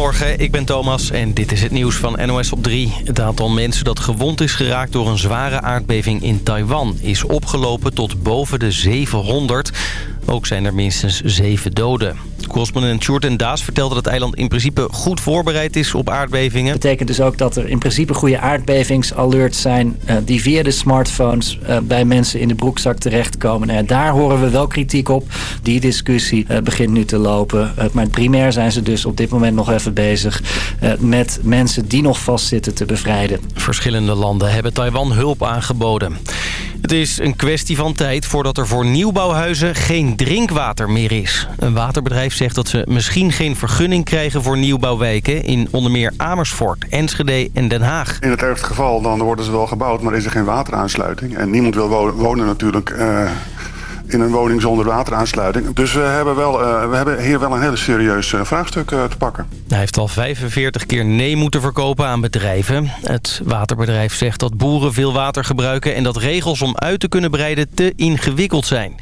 Goedemorgen, ik ben Thomas en dit is het nieuws van NOS op 3. Het aantal mensen dat gewond is geraakt door een zware aardbeving in Taiwan... is opgelopen tot boven de 700. Ook zijn er minstens zeven doden. Correspondent Sjoerd en Daas vertelde dat het eiland in principe goed voorbereid is op aardbevingen. Dat betekent dus ook dat er in principe goede aardbevingsalerts zijn... Uh, die via de smartphones uh, bij mensen in de broekzak terechtkomen. Nou daar horen we wel kritiek op. Die discussie uh, begint nu te lopen. maar primair zijn ze dus op dit moment nog even bezig... met mensen die nog vastzitten te bevrijden. Verschillende landen hebben Taiwan hulp aangeboden. Het is een kwestie van tijd voordat er voor nieuwbouwhuizen geen drinkwater meer is. Een waterbedrijf zegt dat ze misschien geen vergunning krijgen voor nieuwbouwwijken... in onder meer Amersfoort, Enschede en Den Haag. In het ergste geval dan worden ze wel gebouwd, maar is er geen wateraansluiting. En niemand wil wonen natuurlijk... Uh in een woning zonder wateraansluiting. Dus we hebben, wel, uh, we hebben hier wel een hele serieus uh, vraagstuk uh, te pakken. Hij heeft al 45 keer nee moeten verkopen aan bedrijven. Het waterbedrijf zegt dat boeren veel water gebruiken... en dat regels om uit te kunnen breiden te ingewikkeld zijn.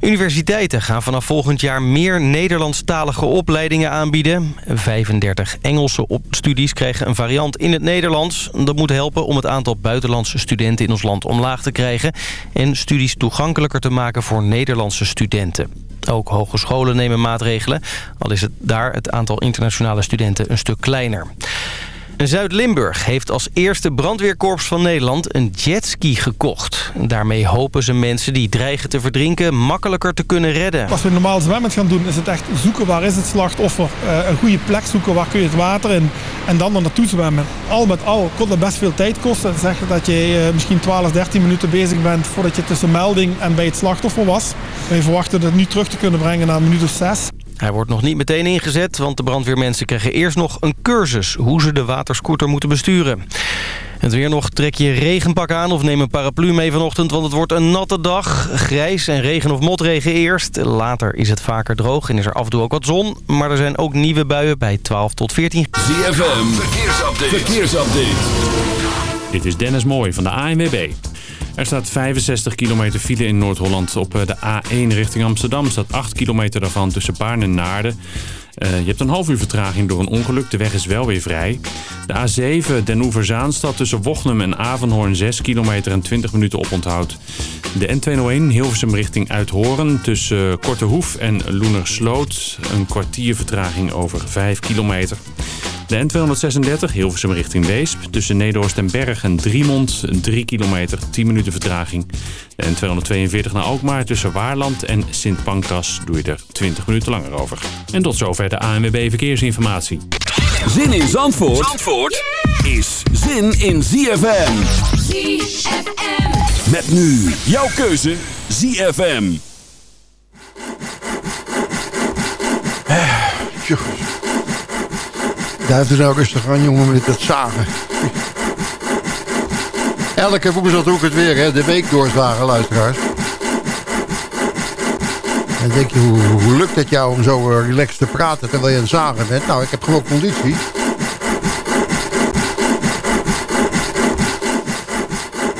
Universiteiten gaan vanaf volgend jaar meer Nederlandstalige opleidingen aanbieden. 35 Engelse studies krijgen een variant in het Nederlands. Dat moet helpen om het aantal buitenlandse studenten in ons land omlaag te krijgen... en studies toegankelijker te maken voor Nederlandse studenten. Ook hogescholen nemen maatregelen, al is het daar het aantal internationale studenten een stuk kleiner. Zuid-Limburg heeft als eerste brandweerkorps van Nederland een jetski gekocht. Daarmee hopen ze mensen die dreigen te verdrinken makkelijker te kunnen redden. Als we normaal zwemmen gaan doen is het echt zoeken waar is het slachtoffer. Uh, een goede plek zoeken, waar kun je het water in en dan er naartoe zwemmen. Al met al kon dat best veel tijd kosten. Zeg dat je uh, misschien 12, 13 minuten bezig bent voordat je tussen melding en bij het slachtoffer was. Wij verwachten het nu terug te kunnen brengen naar een minuut of zes. Hij wordt nog niet meteen ingezet, want de brandweermensen krijgen eerst nog een cursus... hoe ze de waterscooter moeten besturen. Het weer nog, trek je regenpak aan of neem een paraplu mee vanochtend... want het wordt een natte dag. Grijs en regen of motregen eerst. Later is het vaker droog en is er af en toe ook wat zon. Maar er zijn ook nieuwe buien bij 12 tot 14. ZFM, verkeersupdate. verkeersupdate. Dit is Dennis Mooij van de ANWB. Er staat 65 kilometer file in Noord-Holland op eh, de A1 richting Amsterdam. Er staat 8 kilometer daarvan tussen Baarn en Naarden. Uh, je hebt een half uur vertraging door een ongeluk. De weg is wel weer vrij. De A7 Den Oever-Zaanstad tussen Wochnum en Avenhoorn 6 kilometer en 20 minuten oponthoud. De N201 Hilversum richting Uithoren tussen Kortehoef en Loenersloot. Een kwartier vertraging over 5 kilometer. De N236 Hilversum richting Weesp. Tussen Nederhorst en Berg en Driemond 3 kilometer, 10 minuten vertraging. De N242 naar Alkmaar tussen Waarland en Sint Pancras doe je er 20 minuten langer over. En tot zover de ANWB Verkeersinformatie. Zin in Zandvoort, Zandvoort is zin in ZFM. ZFM. Met nu jouw keuze ZFM. Duif er nou rustig aan, jongen, met dat zagen. Elke woensdag ik het weer, hè. De week doorzagen, luisteraars. En denk je, hoe, hoe, lukt het jou om zo uh, relaxed te praten terwijl je het zagen bent? Nou, ik heb gewoon conditie.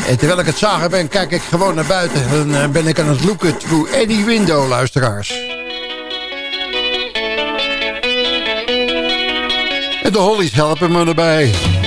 En terwijl ik het zagen ben, kijk ik gewoon naar buiten. En uh, ben ik aan het looken through any window, luisteraars. En de Hollies helpen me erbij.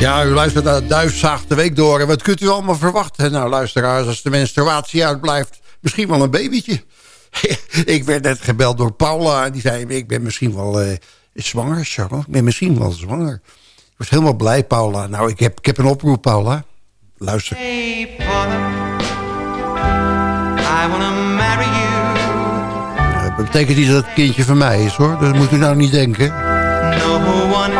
Ja, u luistert naar Duifzaag de Week door. En wat kunt u allemaal verwachten? Nou, luisteraars, als de menstruatie uitblijft... misschien wel een babytje. ik werd net gebeld door Paula. En die zei, ik ben misschien wel uh, zwanger, Charles. Ik ben misschien wel zwanger. Ik was helemaal blij, Paula. Nou, ik heb, ik heb een oproep, Paula. Luister. Hey, Paula. I wanna marry you. dat betekent niet dat het kindje van mij is, hoor. Dat moet u nou niet denken. No one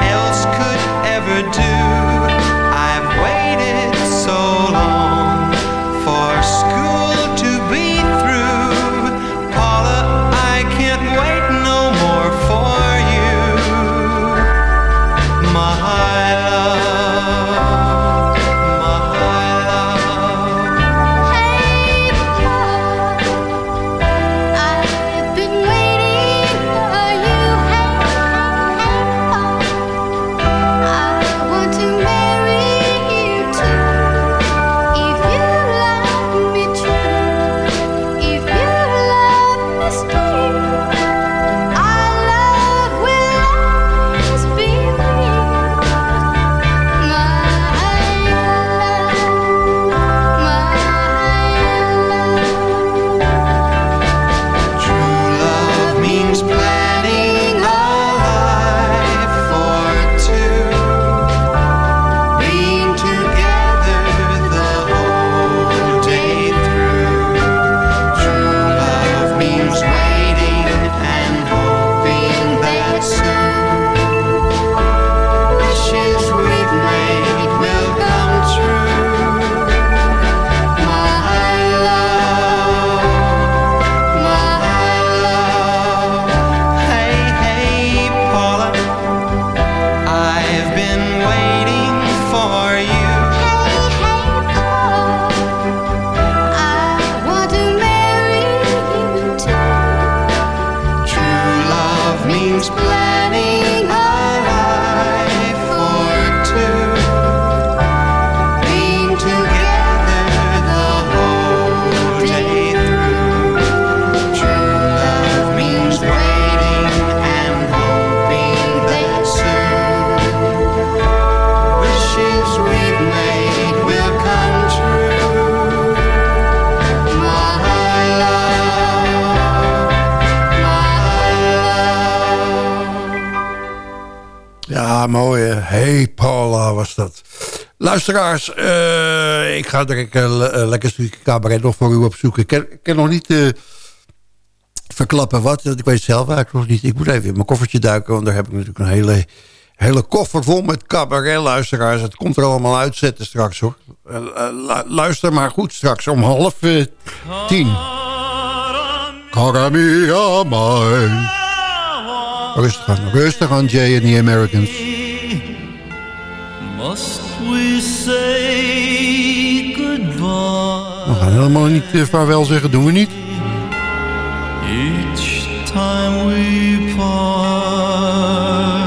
Luisteraars, uh, ik ga direct een uh, lekker stukje cabaret nog voor u opzoeken. Ik kan, nog niet verklappen wat. Ik weet zelf eigenlijk nog niet. Ik moet even in mijn koffertje duiken. Want daar heb ik natuurlijk een hele, hele koffer vol met cabaret luisteraars. Het komt er allemaal uitzetten straks hoor. luister maar goed straks om half tien. Karamia mine. Rustig aan, rustig aan Jay en the Americans. Must we say goodbye? We gaan helemaal niet uh, vaarwel zeggen, doen we niet. Each time we part,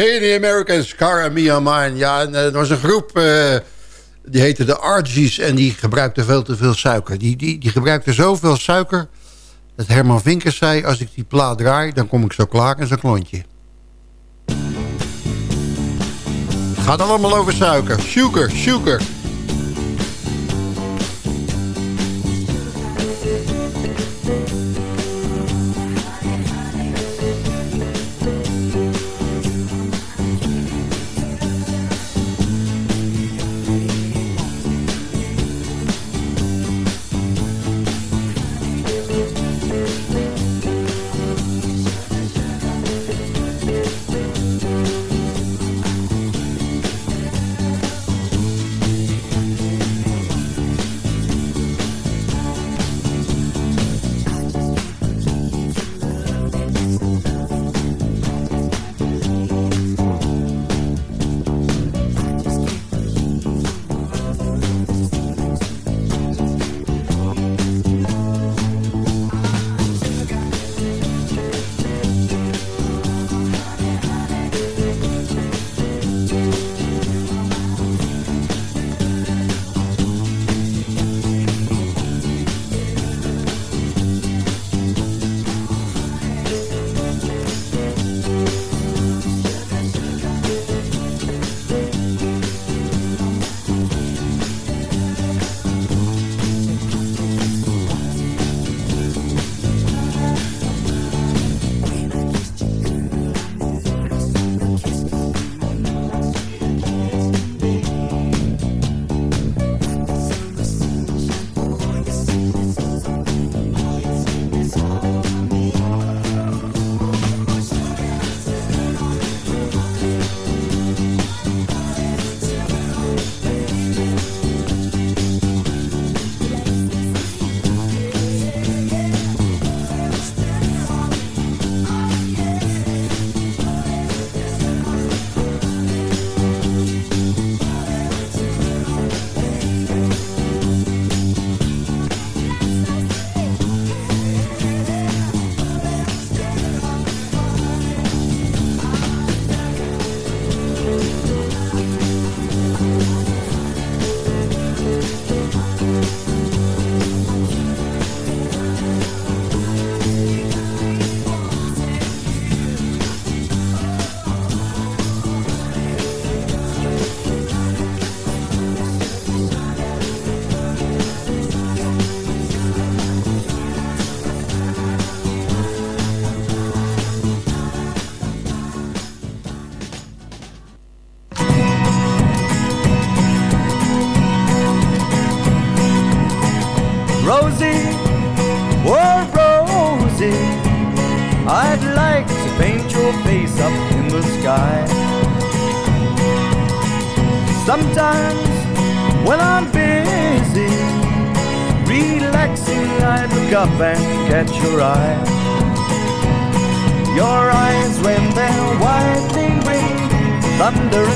In the Americans, Cara Mia Mine. Ja, en, er was een groep, die heette de Argies... en die gebruikte veel te veel suiker. Die, die, die gebruikte zoveel suiker... dat Herman Vinkers zei... als ik die plaat draai, dan kom ik zo klaar in zo'n klontje. Het gaat allemaal over suiker. Sugar, sugar.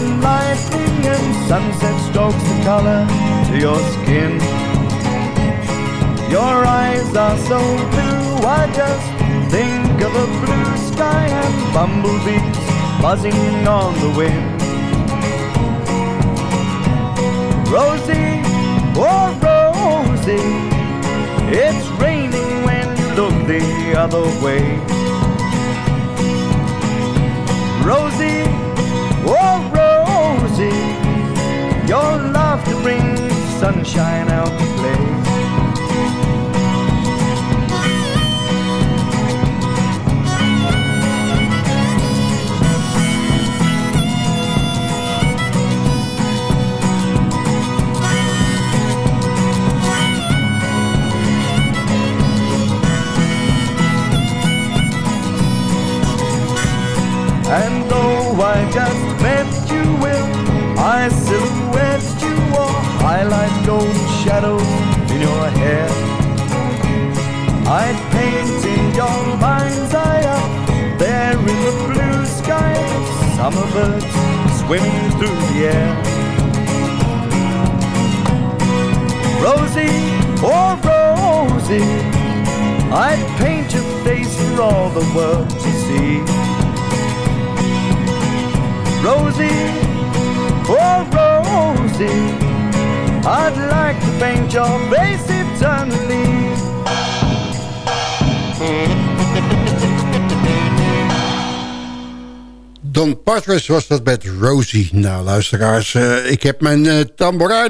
and lightning and sunset strokes the color to your skin. Your eyes are so blue, I just think of a blue sky and bumblebees buzzing on the wind. Rosie, oh Rosie, it's raining when you look the other way. Rosie, sunshine out to play. Summer birds swimming through the air. Rosie, oh Rosie, I'd paint your face for all the world to see. Rosie, oh Rosie, I'd like to paint your face eternally. Don Patras was dat met Rosie. Nou, luisteraars, uh, ik heb mijn uh,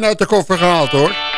uit de koffer gehaald, hoor.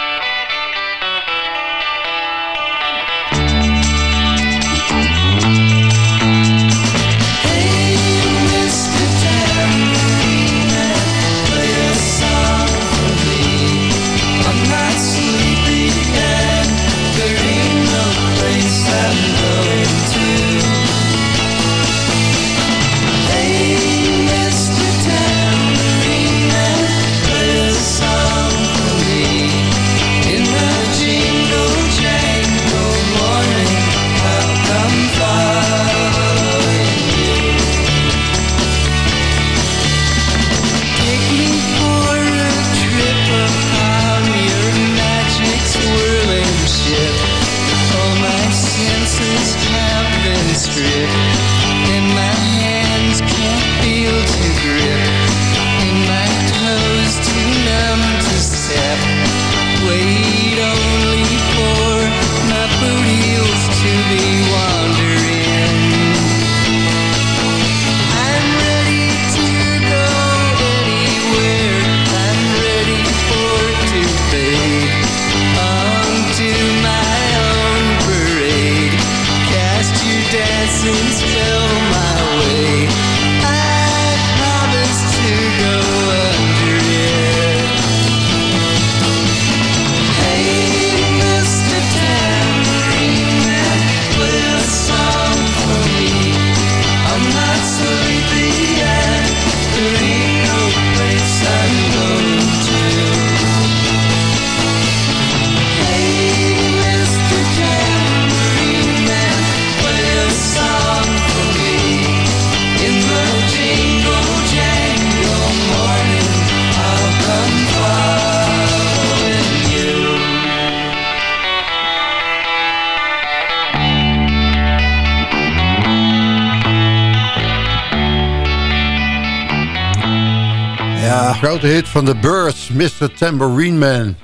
Grote hit van The Birds, Mr. Tambourine Man.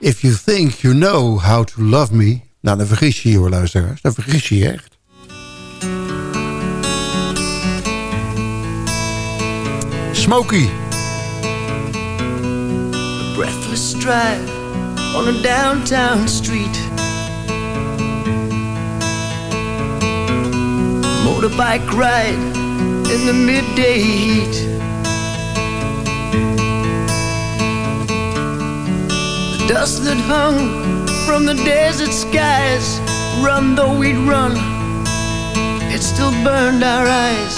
If you think you know how to love me... Nou, dan vergis je je hoor, luisteraars. Dan vergis je je echt. Smokey. A breathless drive on a downtown street. Motorbike ride in the midday heat. Dust that hung from the desert skies. Run though we'd run, it still burned our eyes.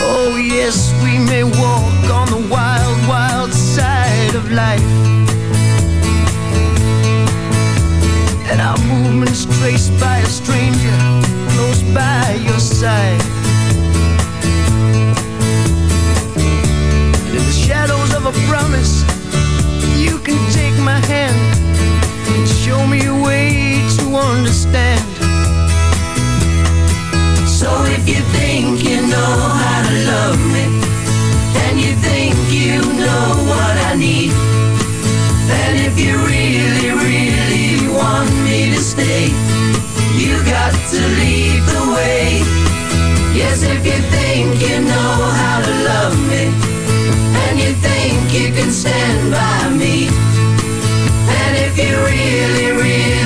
Oh, yes, we may walk on the wild, wild side of life. And our movements traced by a stranger close by your side. And in the shadows of a promise can take my hand and show me a way to understand. So if you think you know how to love me, and you think you know what I need, and if you really, really want me to stay, you got to lead the way. Yes, if you think you know how to love me you can stand by me. And if you really, really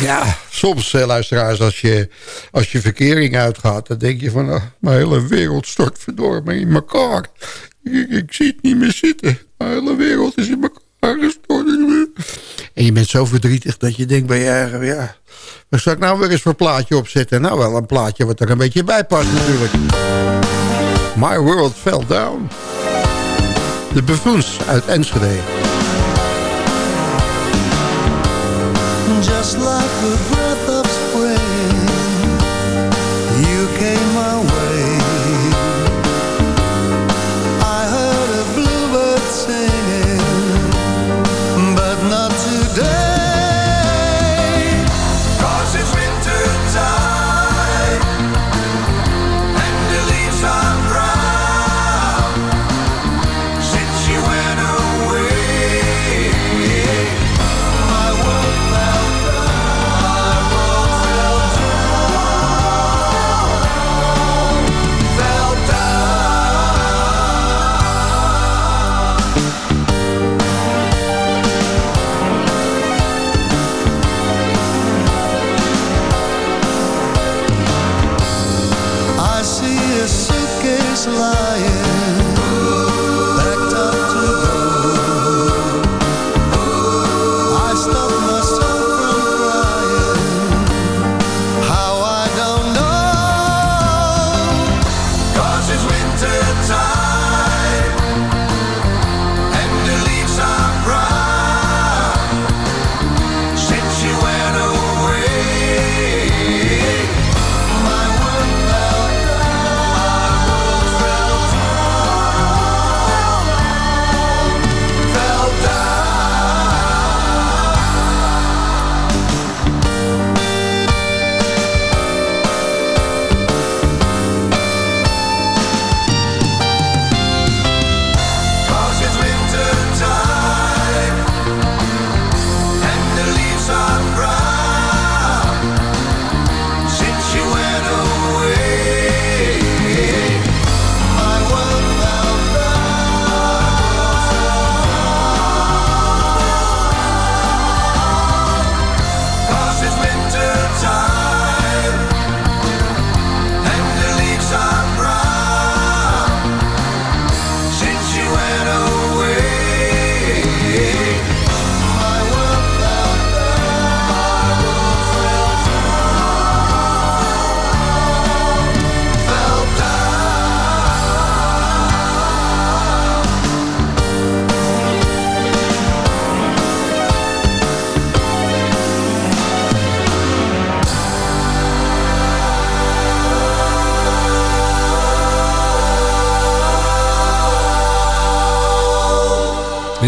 Ja, soms eh, luisteraars, als je, als je verkering uitgaat... dan denk je van, ah, mijn hele wereld stort verdorven in elkaar. Ik, ik zie het niet meer zitten. Mijn hele wereld is in elkaar gestort. En je bent zo verdrietig dat je denkt bij je eigen... ja, wat zal ik nou weer eens voor plaatje opzetten? Nou, wel een plaatje wat er een beetje bij past natuurlijk. My World Fell Down. De buffoons uit Enschede. Just like a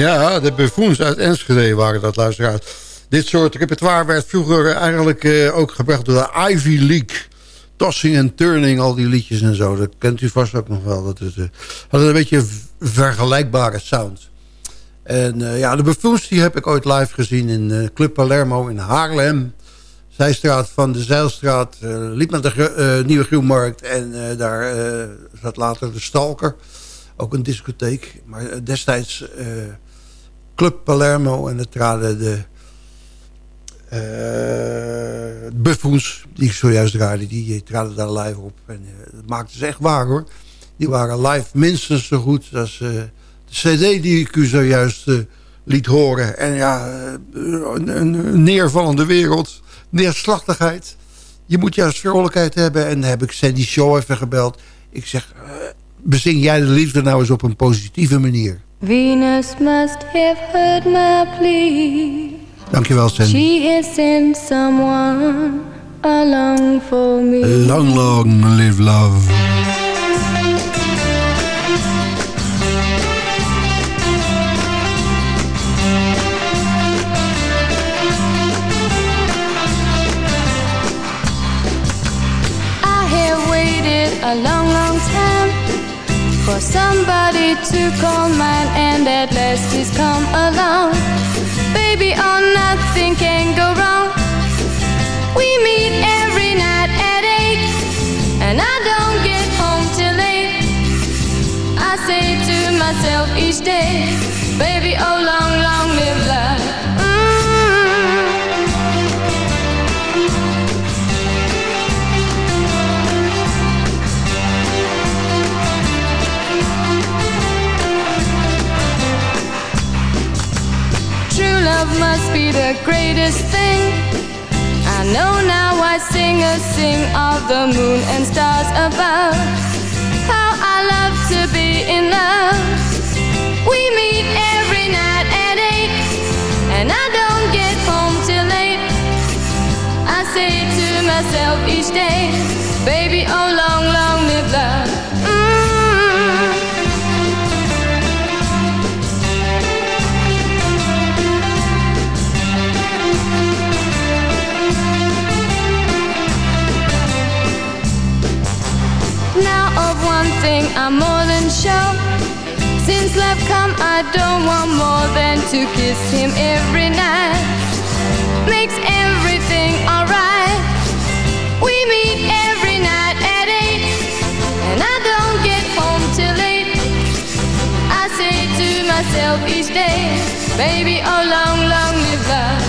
Ja, de buffoons uit Enschede waren dat, luisteraars. Dit soort repertoire werd vroeger eigenlijk eh, ook gebracht door de Ivy League. Tossing en turning, al die liedjes en zo. Dat kent u vast ook nog wel. Dat is, eh, hadden een beetje vergelijkbare sound. En eh, ja, de buffoons die heb ik ooit live gezien in Club Palermo in Haarlem. Zijstraat van de Zeilstraat. liep naar de Nieuwe Groenmarkt. En daar zat later de Stalker. Ook een discotheek. Maar destijds Club Palermo. En er traden de eh buffoons, die ik zojuist draaide, die traden daar live op. En eh, dat maakte ze echt waar hoor. Die waren live minstens zo goed als eh, de cd die ik u zojuist liet horen. En ja, een, een neervallende wereld, neerslachtigheid. Je moet juist vrolijkheid hebben. En dan heb ik Sandy Shaw even gebeld. Ik zeg, bezing jij de liefde nou eens op een positieve manier. Venus must have heard my plea. Dankjewel, Sandy. She has sent someone along for me. Long, long live love. For somebody to call mine, and at last he's come along. Baby, oh, nothing can go wrong. We meet every night at eight, and I don't get home till late. I say to myself each day, baby, oh, long, long must be the greatest thing. I know now I sing a sing of the moon and stars above. How I love to be in love. We meet every night at eight, and I don't get home till late. I say to myself each day, baby, oh long, long live love. Come, I don't want more than to kiss him every night. Makes everything alright. We meet every night at eight, and I don't get home till late. I say to myself each day, baby, oh long, long live love.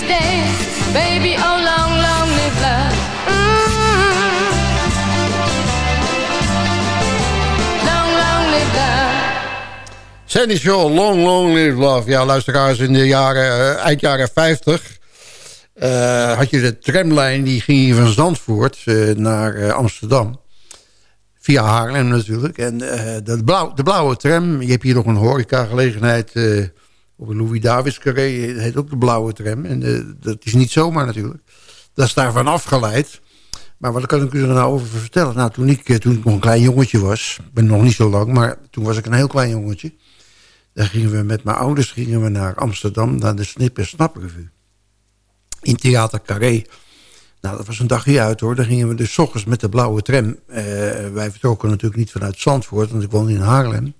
Day, baby, oh long, long live love. Mm. Long, long live love. Sandy Shaw, Long Long Live Love. Ja, luisteraars, in de jaren, eh, eind jaren 50... eh, had je de tramlijn, die ging hier van Zandvoort eh, naar Amsterdam. Via Haarlem natuurlijk. En de, blauw, de blauwe tram, je hebt hier nog een horecagelegenheid... eh op een Louis Davids carré, heet ook de blauwe tram. En eh, dat is niet zomaar natuurlijk. Dat is daarvan afgeleid. Maar wat kan ik u er nou over vertellen? Nou, toen ik, eh, toen ik nog een klein jongetje was... ben nog niet zo lang, maar toen was ik een heel klein jongetje... dan gingen we met mijn ouders gingen we naar Amsterdam... naar de Snip en Snap Revue. In Theater Carré. Nou, dat was een dagje uit hoor. Dan gingen we dus ochtends met de blauwe tram. Eh, wij vertrokken natuurlijk niet vanuit Zandvoort... want ik woonde in Haarlem.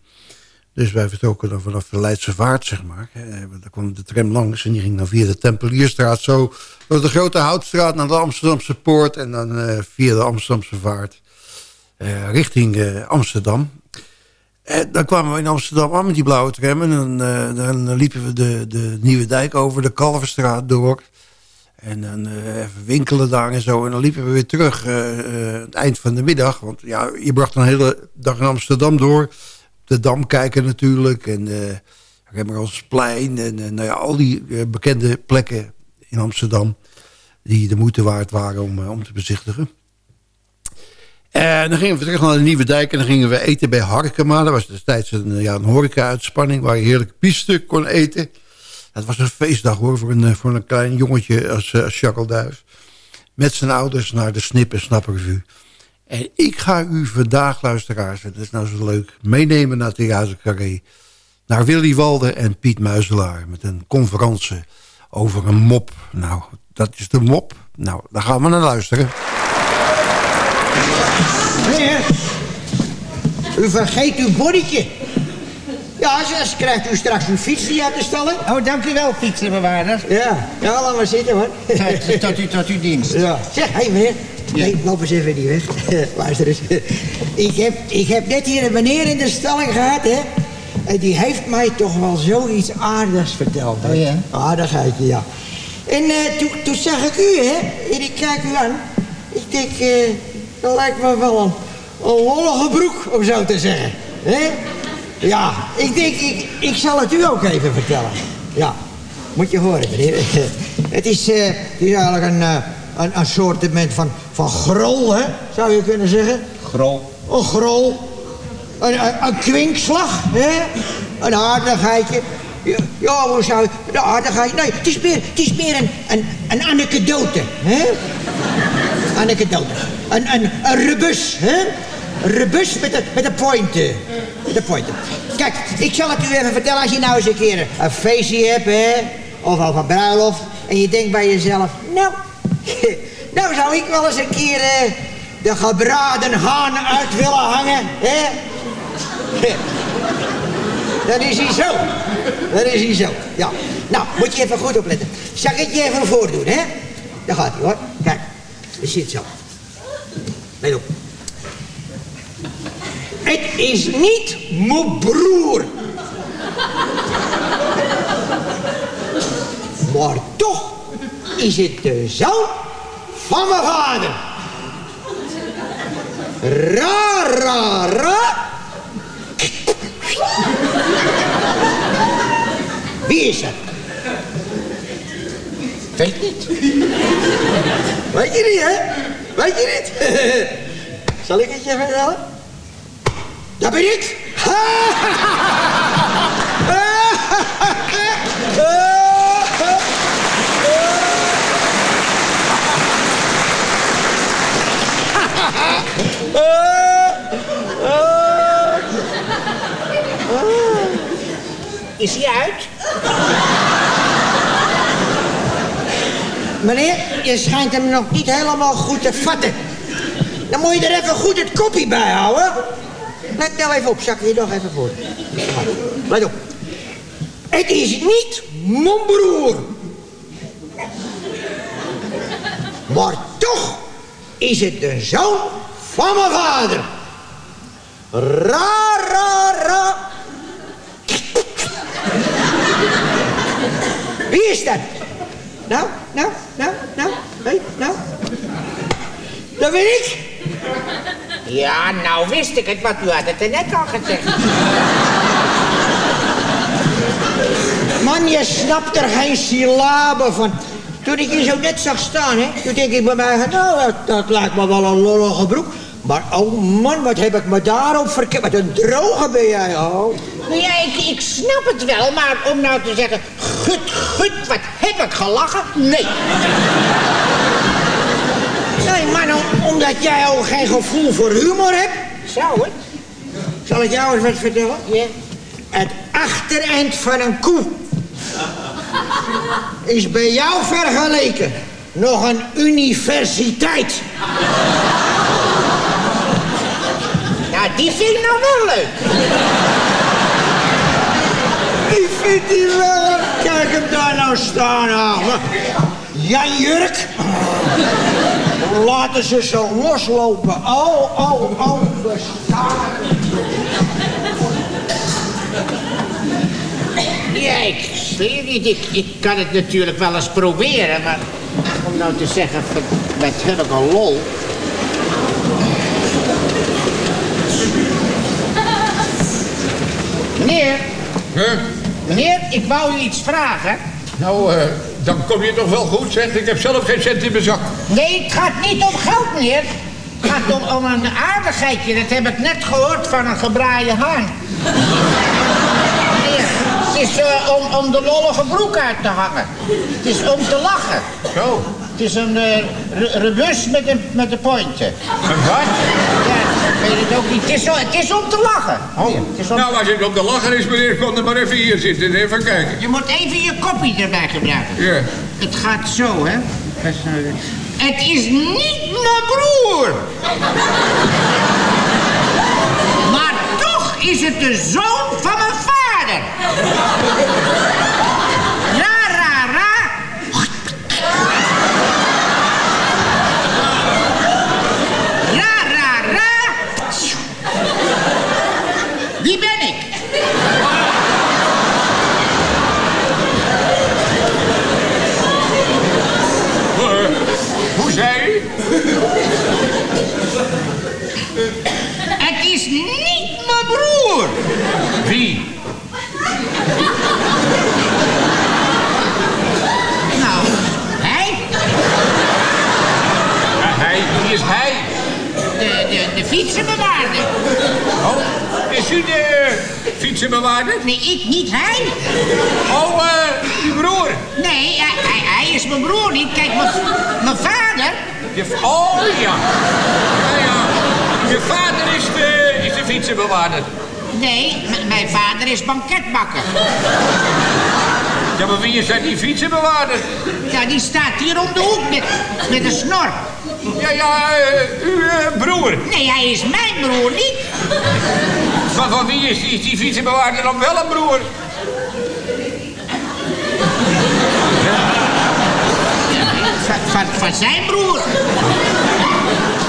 Dus wij vertrokken dan vanaf de Leidse Vaart, zeg maar. Eh, daar kwam de tram langs en die ging dan via de Tempelierstraat... zo door de Grote Houtstraat naar de Amsterdamse Poort... en dan eh, via de Amsterdamse Vaart eh, richting Amsterdam. En dan kwamen we in Amsterdam aan met die blauwe tram... en dan, dan liepen we de, de Nieuwe Dijk over, de Kalverstraat door... En dan even winkelen daar en zo. En dan liepen we weer terug het eind van de middag. Want ja, je bracht een hele dag in Amsterdam door. De Dam kijken natuurlijk. En uh, Remmerandsplein. En eh, nou ja, al die eh, bekende plekken in Amsterdam. Die de moeite waard waren om, eh, om te bezichtigen. En dan gingen we terug naar de Nieuwe Dijk. En dan gingen we eten bij Harkema. Dat was destijds een, ja, een horeca-uitspanning. Waar je heerlijk biefstuk kon eten. Het was een feestdag hoor. Voor een, eh, voor een klein jongetje als, eh, als. Met zijn ouders naar de Snip en Snap Revue. En ik ga u vandaag, luisteraars, en dat is nou zo leuk... meenemen naar Theater Carré. Naar Willy Walde en Piet Muizelaar. Met een conferentie over een mop. Nou, dat is de mop. Nou, daar gaan we naar luisteren. Meneer, u vergeet uw bonnetje. Ja, zo krijgt u straks uw fiets niet uit te stallen. Oh, dank u wel, fietsenbewaarder. Ja, ja laat maar zitten hoor. Tot, tot, u, tot uw dienst. Ja. Zeg, hé hey, meneer, Nee, loop eens even niet weg. Luister eens. ik, heb, ik heb net hier een meneer in de stalling gehad, hè. En die heeft mij toch wel zoiets aardigs verteld. hè. Oh ja? Aardigheidje, ja. En eh, toen, toen zag ik u, hè. En ik kijk u aan. Ik denk, eh, dat lijkt me wel een, een lollige broek, om zo te zeggen. hè? Ja, ik denk, ik, ik zal het u ook even vertellen. Ja, moet je horen, meneer. Het is, eh, het is eigenlijk een, een, een soortement van, van grol, hè? Zou je kunnen zeggen. Grol. Een grol. Een, een, een kwinkslag, hè? Een aardigheidje. Ja, hoe zou je... De aardigheid... Nee, het is meer, het is meer een, een, een anekdote, hè? Anekdote. Een, een, een rebus, hè? Een rebus met een, met een pointe. Een pointe. Kijk, ik zal het u even vertellen. Als je nou eens een keer een feestje hebt, hè? Of van bruiloft. En je denkt bij jezelf... Nou, nou zou ik wel eens een keer... eh, de gebraden haan uit willen hangen, hè? Dat is hij zo. Dat is hij zo, ja. Nou, moet je even goed opletten. Zal ik het je even voordoen, hè? Daar gaat hij, hoor. Kijk, het zit zo. Let op. Het is niet mijn broer. Maar toch is het de zoon van mijn vader. Ra, ra, ra. Wie is dat? Weet niet. Weet je niet, hè? Weet je niet? Zal ik het je vertellen? Dat ben ik. Is hij uit? Meneer, je schijnt hem nog niet helemaal goed te vatten. Dan moet je er even goed het kopje bij houden. Let nou even op, zak je nog even voor. Let op. Het is niet mijn broer. Maar toch is het de zoon van mijn vader. Ra, ra, ra. Wie is dat? Nou, nou, nou, nou, hé, nou. Dat ben ik. Ja, nou wist ik het, want u had het er net al gezegd. Man, je snapt er geen syllabe van. Toen ik je zo net zag staan, hè, toen denk ik bij mij, nou, dat, dat lijkt me wel een lollige broek. Maar oh man, wat heb ik me daarop verkeerd. Wat een droge ben jij, oh. Nou ja, ik, ik snap het wel, maar om nou te zeggen... Gut, gut, wat heb ik gelachen? Nee. Nee, maar nou, omdat jij ook geen gevoel voor humor hebt. Zou het? Zal ik jou eens wat vertellen? Ja. Het achtereind van een koe is bij jou vergeleken nog een universiteit. Nou, die vind ik nou wel leuk. Ik vind die wel. Kijk hem daar nou staan, ouwe. Jan Jurk. Laten ze zo loslopen. Oh, oh, oh, bestaan. Ja, ik weet niet. Ik, ik kan het natuurlijk wel eens proberen, maar om nou te zeggen, met een lol. Meneer, Huh? meneer, ik wou u iets vragen. Nou, eh, dan kom je toch wel goed, zeg. Ik heb zelf geen cent in mijn zak. Nee, het gaat niet om geld, meneer. Het gaat om, om een aardigheidje. Dat heb ik net gehoord van een gebraaide haan. Meneer, het is eh, om, om de lollige broek uit te hangen. Het is om te lachen. Zo. Het is een re- rebus met een, met een pointje. Een wat? Weet het ook niet. Het is, zo- het is om te lachen. Oh. Het om- Nou, als het op de lachen is, meneer, kom dan maar even hier zitten en even kijken. Je moet even je kopie erbij gebruiken. Ja. Het gaat zo, hè. Het is niet mijn broer. Maar toch is het de zoon van mijn vader. fietsenbewaarder. Oh, is u de fietsenbewaarder? Nee, ik niet, hij. Oh, uh, uw broer? Nee, hij, hij, is mijn broer niet. Kijk, mijn vader... Oh, ja. Ja, ja. Je vader is de, is de fietsenbewaarder. Nee, mijn vader is banketbakker. Ja, maar wie is dat die fietsenbewaarder? Ja, die staat hier om de hoek met, met een snor. Ja, ja, eh, uw eh, broer. Nee, hij is mijn broer niet. Maar van wie is die, is die fietsenbewaarder dan wel een broer? Van, van, van zijn broer.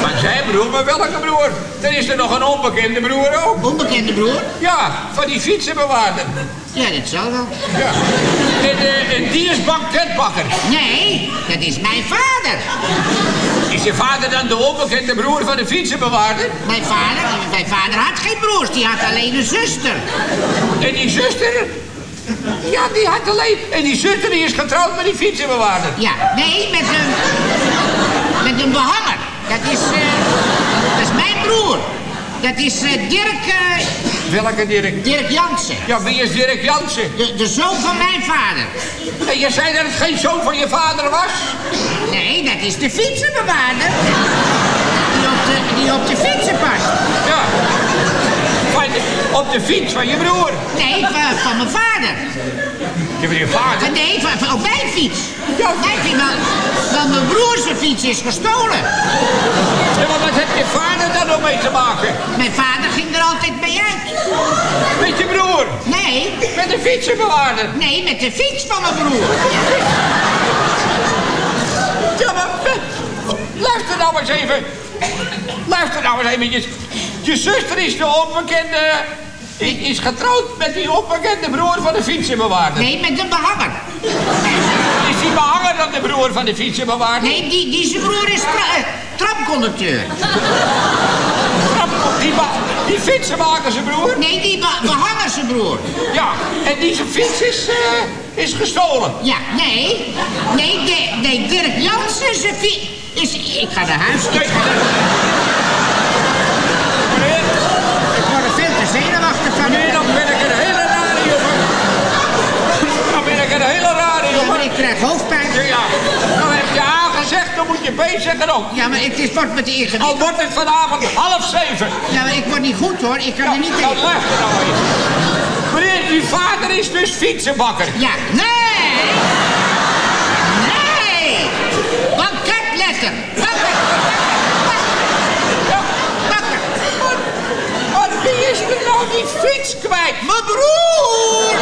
Van zijn broer? Maar welke broer? Dan is er nog een onbekende broer ook. Onbekende broer? Ja, van die fietsenbewaarder. Ja, dat zal wel. Ja. En, eh, en die is banketbakker. Nee, dat is mijn vader. Is je vader dan de onbekende broer van de fietsenbewaarder? Mijn vader? Mijn vader had geen broers, die had alleen een zuster. En die zuster? Ja, die had alleen... En die zuster die is getrouwd met die fietsenbewaarder. Ja, nee, met een... Met een behanger. Dat is... eh, dat is mijn broer. Dat is eh, Dirk... eh, Welke Dirk? Dirk Jansen. Ja, wie is Dirk Jansen? De, de zoon van mijn vader. En je zei dat het geen zoon van je vader was? Nee, dat is de fietsenbewaarder. Die op de, die op de fietsen past. Ja. Van op de fiets van je broer? Nee, van, van mijn vader. Je van je vader? Nee, van, van, op mijn fiets. Ja. Mijn fiets, want, want mijn broer zijn fiets is gestolen. Ja, maar wat heeft je vader daar nog mee te maken? Mijn vader ging er altijd mee uit. Met je broer? Nee. Met de fietsenbewaarder? Nee, met de fiets van mijn broer. Ja, maar eh, luister nou eens even. Luister nou eens eventjes. Je zuster is de onbekende... Is, is getrouwd met die onbekende broer van de fietsenbewaarder. Nee, met de behanger. Is die behanger dan de broer van de fietsenbewaarder? Nee, die, die zijn broer is tra eh, trapconducteur. Trap- die, die fietsenmaker zijn broer? Nee, die be behanger zijn broer. Ja, en die zijn fiets is, eh, is gestolen. Ja, nee. Nee, de, nee Dirk Jansen zijn fiets... Is, ik ga naar huis. Ik ga naar... Ik word er veel te zenuwachtig van. Nee, dan ben ik een hele rare jongen. Dan ben ik een hele rare jongen. Ja, maar ik krijg hoofdpijn. Ja, ja. Dan heb je A gezegd, dan moet je B zeggen ook. Ja, maar het is, wordt met de. Al wordt het vanavond half zeven. Ja, maar ik word niet goed hoor. Ik kan er niet tegen. Nou eens. Meneer, uw vader is dus fietsenbakker. Ja. Nee! Banketletter. Bakker. Ja, bakker. Maar, maar wie is er nou die fiets kwijt? Mijn broer!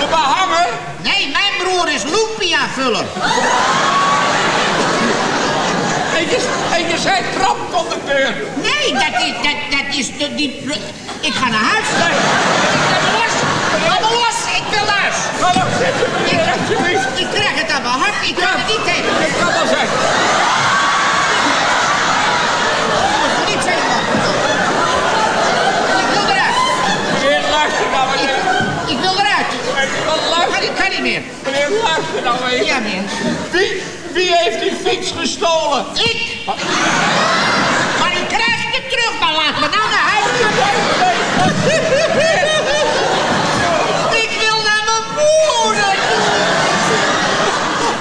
De behanger? Nee, mijn broer is lumpia-vuller. En je, en je zei trapconducteur. Nee, dat is, dat, dat is de, die... Ik ga naar huis. Nee. Ik los. Los. Ik wil huis. Ga alsjeblieft. Ik krijg het aan mijn hart. Ik kan er niet tegen. Ik kan wel zijn. Niet zenuwachtig. Ik wil eruit. Meneer, luister nou eens even. Ik wil eruit. Luister. Ik kan niet meer. Meneer, luister nou even. Ja, meneer. Wie, wie heeft die fiets gestolen? Ik. Maar u krijgt het terug, maar laat me nou naar huis. Ik wil naar mijn moeder.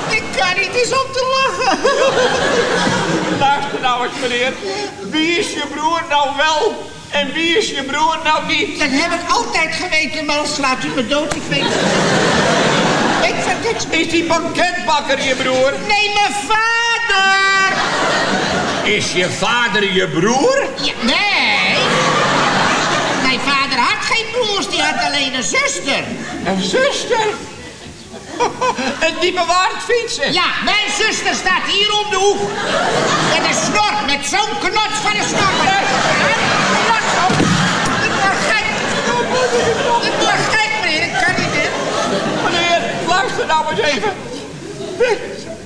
Ik kan niet eens om te lachen. Luister nou eens, meneer. Wie is je broer nou wel en wie is je broer nou niet? Dat heb ik altijd geweten, maar dan slaat u me dood. Ik weet het. Ik vind het... Is die banketbakker je broer? Nee, mijn vader. Is je vader je broer? Ja, nee. Mijn vader had geen broers, die had alleen een zuster. Een zuster? En die bewaart fietsen? Ja, mijn zuster staat hier om de hoek. Met een snor, met zo'n knots van een snor. Gek, meneer. Ik kan niet meer. Meneer, luister nou eens even.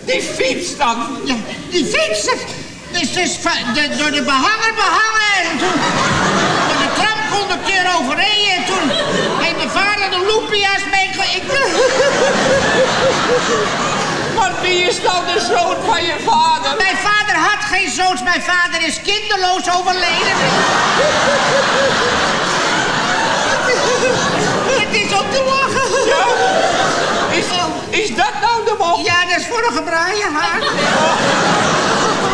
Die, fiets dan? Die fiets is dus de, door de behanger behangen. En toen door de tramconducteur overreden. En toen heeft mijn vader de loepia's meege... Ik... Maar wie is dan de zoon van je vader? Mijn vader had geen zoons. Mijn vader is kinderloos overleden. Ja? Is, dat, is dat nou de mop? Ja, dat is voor een gebraaien haar.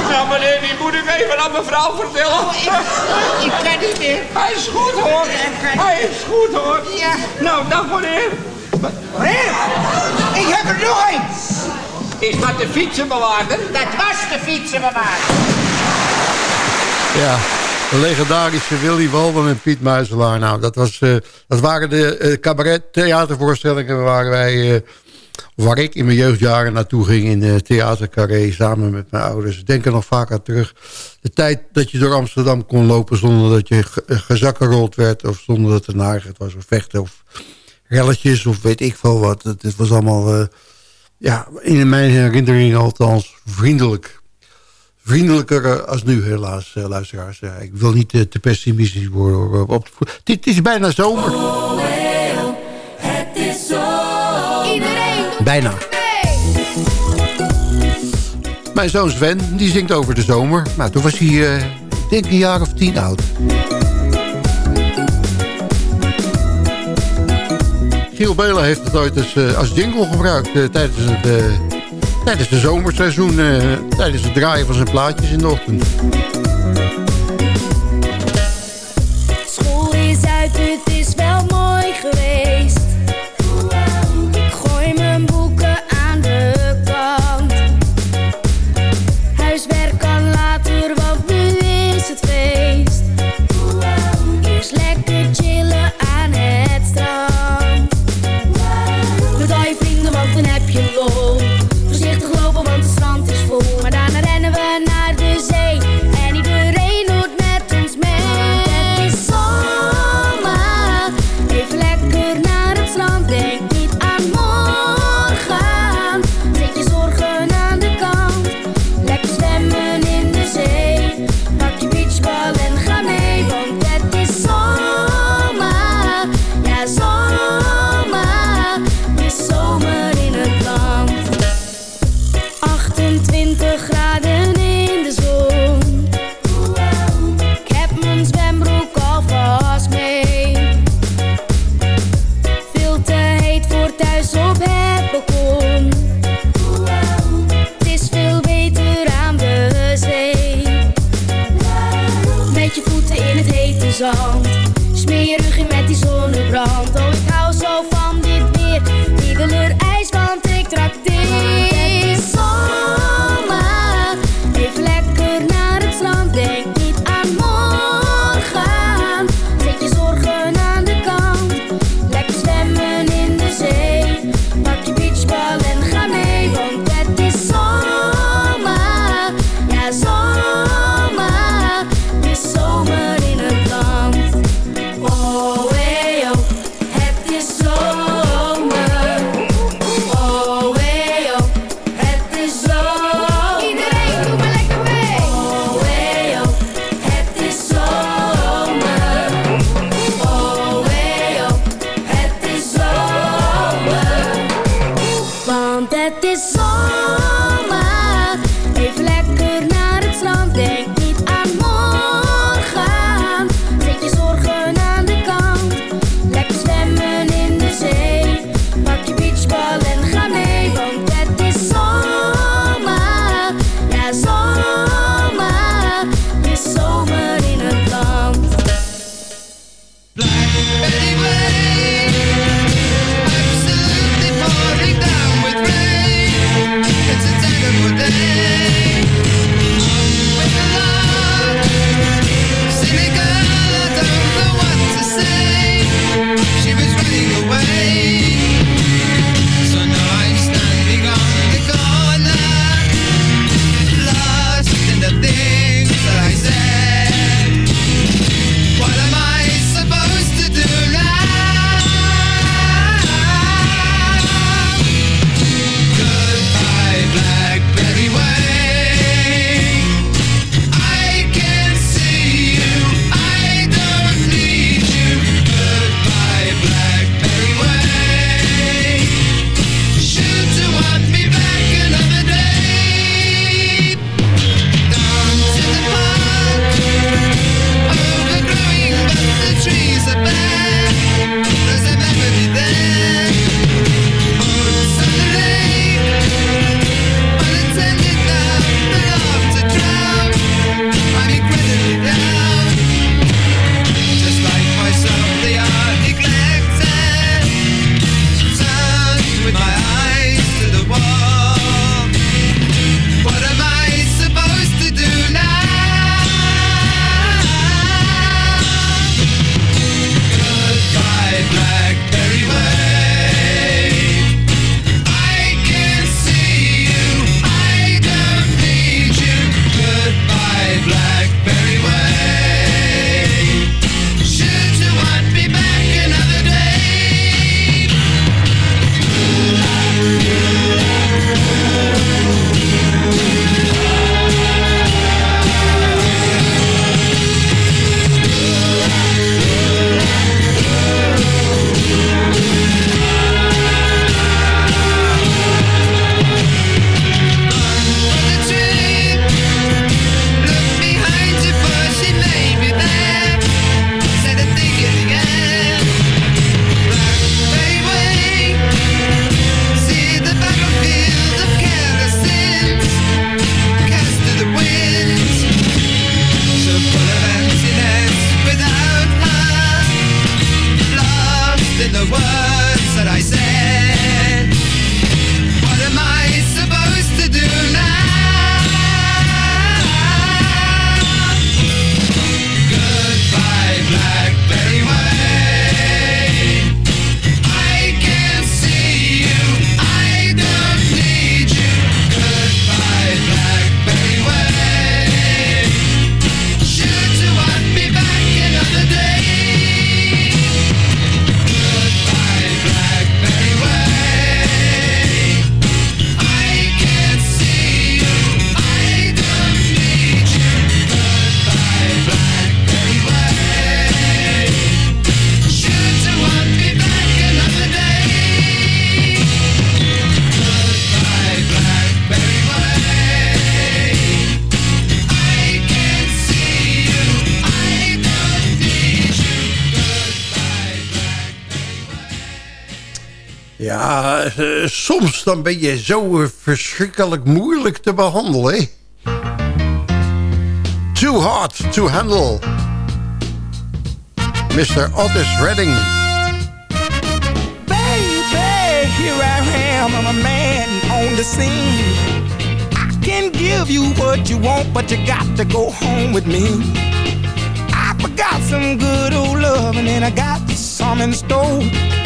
Nou, meneer, die moet ik even aan mevrouw vertellen. Oh, ik, ik, kan niet meer. Hij is goed, hoor. Hij is goed, hoor. Ja. Nou, dag, meneer. Meneer, ik heb er nog een. Is dat de fietsenbewaarder? Dat was de fietsenbewaarder. Ja de legendarische Willy Walden en Piet Muizelaar. Nou, dat, was, eh, dat waren de uh, cabaret theatervoorstellingen waar wij... eh, waar ik in mijn jeugdjaren naartoe ging in uh, Theater Carré samen met mijn ouders. Ik denk er nog vaak aan terug. De tijd dat je door Amsterdam kon lopen zonder dat je ge gezakkerold werd... of zonder dat er narigheid was of vechten of relletjes of weet ik veel wat. Het, was allemaal, ja, in mijn herinnering althans, vriendelijk vriendelijker als nu helaas, uh, luisteraars. Uh, ik wil niet uh, te pessimistisch worden. Op, dit is bijna zomer. Oh, het is zo. Iedereen Bijna. Mijn zoon Sven, die zingt over de zomer. Nou, toen was hij, ik denk een jaar of tien oud. Giel Belen heeft het ooit als, als jingle gebruikt tijdens het tijdens de zomerseizoen, uh, tijdens het draaien van zijn plaatjes in de ochtend. Eh, soms dan ben je zo eh, verschrikkelijk moeilijk te behandelen. Too hard to handle. Mr. Otis Redding. Baby, here I am, I'm a man on the scene. I can give you what you want, but you got to go home with me. I forgot some good old love, and I got some in store.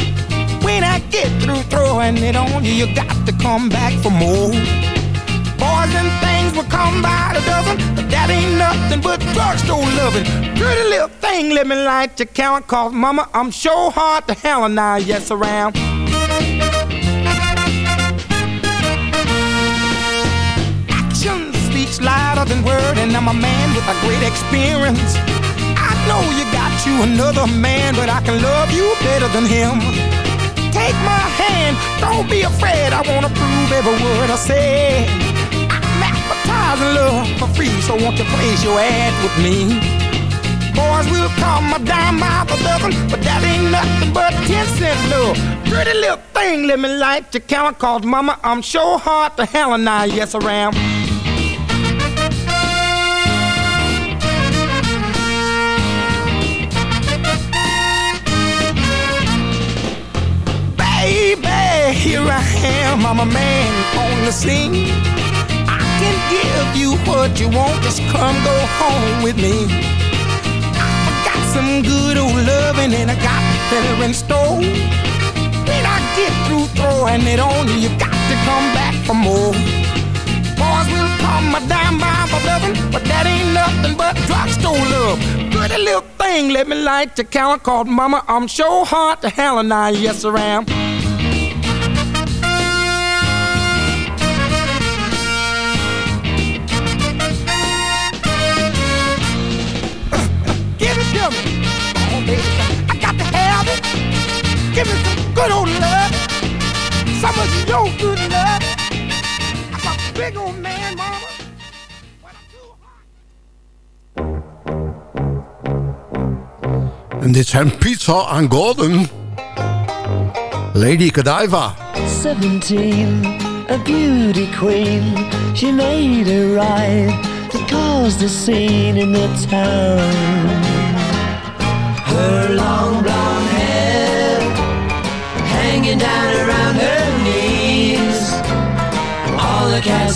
When I get through throwing it on you, you got to come back for more. Boys and things will come by the dozen, but that ain't nothing but drugstore loving. Pretty little thing, let me light your count, cause mama, I'm sure hard to hell and I yes around. Action speaks louder than word, and I'm a man with a great experience. I know you got you another man, but I can love you better than him. Take my hand, don't be afraid. I wanna prove every word I say. I'm advertising love for free, so won't you place your ad with me? Boys will come a dime by the dozen, but that ain't nothing but ten cent love. Pretty little thing, let me light your count, cause mama, I'm sure hard to hell and I yes around. Am, I'm a man on the scene. I can give you what you want, just come go home with me. I got some good old loving and I got better in store. When I get through throwing it on you, you got to come back for more. Boys will call my dime by for loving, but that ain't nothing but drugstore love. Pretty little thing, let me light your count, called mama, I'm sure hard to hell and I yes around. Give Give me some good old love. Some of your good love. I'm a big old man, mama. En dit zijn Pizza en Gordon. Lady Godiva. 17, a beauty queen. She made a ride that caused a scene in the town. Her long blonde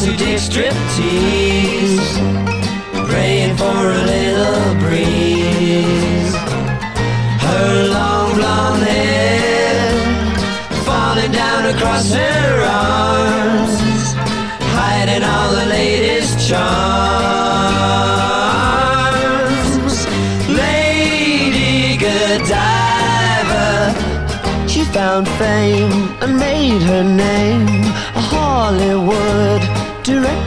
who dig striptease, praying for a little breeze. Her long blonde hair falling down across her arms, hiding all the latest charms. Lady Godiva. She found fame and made her name.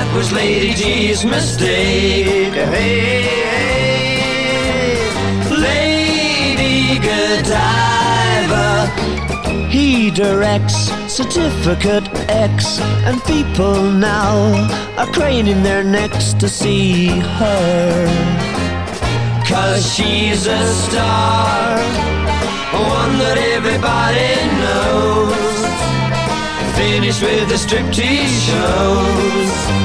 That was Lady G's mistake. Hey, hey, Lady Godiva. He directs Certificate X, and people now are craning their necks to see her. Cause she's a star, one that everybody knows. Finished with the striptease shows.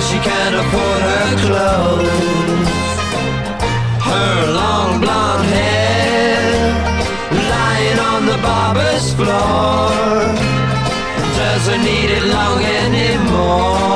She can't afford her clothes. Her long blonde hair lying on the barber's floor doesn't need it long anymore.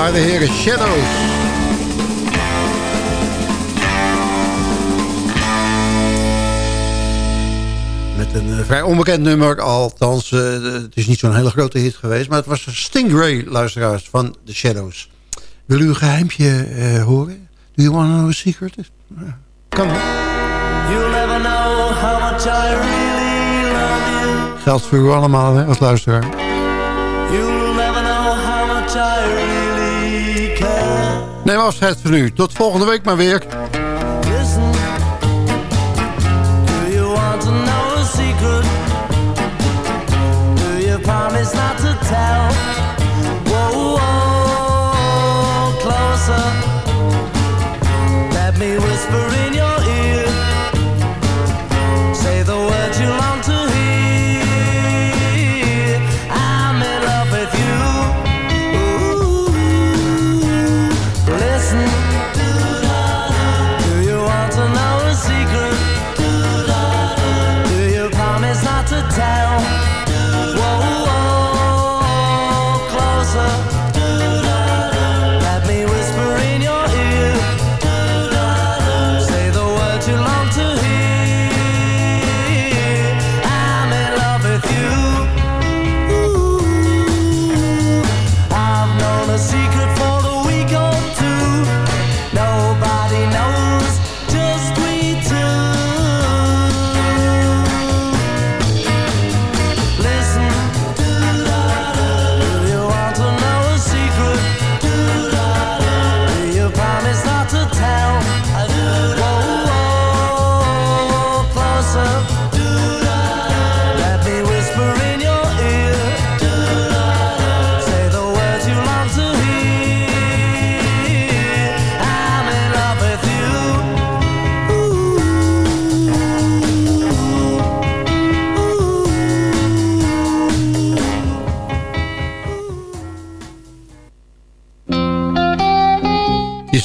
Waren de heren Shadows. Met een eh, vrij onbekend nummer, althans, eh, het is niet zo'n hele grote hit geweest. Maar het was Stingray, luisteraars, van The Shadows. Wil u een geheimje eh, horen? Do you want to know a secret? Kan hoor. You'll never know how much I really love you. Geldt voor u allemaal, hè, als luisteraar. You'll never know how much I really. Neem afscheid van u. Tot volgende week maar weer. Listen, do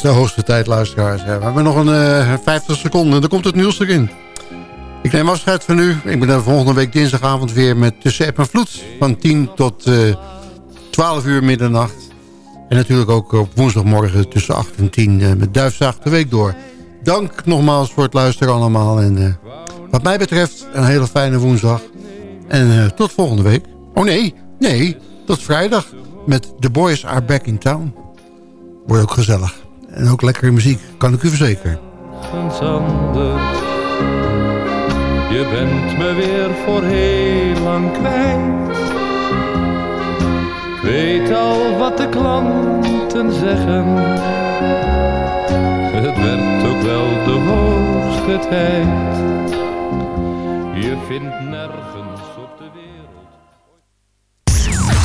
de hoogste tijd, luisteraars. We hebben nog een eh 50 seconden en dan komt het nieuws erin. Ik neem afscheid van u. Ik ben er volgende week dinsdagavond weer met Tussen App en Vloed. Van 10 tot eh 12 uur middernacht. En natuurlijk ook op woensdagmorgen tussen 8 en 10 eh, met Duifzaag de Week door. Dank nogmaals voor het luisteren allemaal. En wat mij betreft een hele fijne woensdag. En tot volgende week. Oh nee, nee, tot vrijdag met The Boys Are Back in Town. Wordt ook gezellig. En ook lekkere muziek, kan ik u verzekeren. anders. Je bent me weer voor heel lang kwijt. Weet al wat de klanten zeggen. Het werd ook wel de hoogste tijd. Je vindt nergens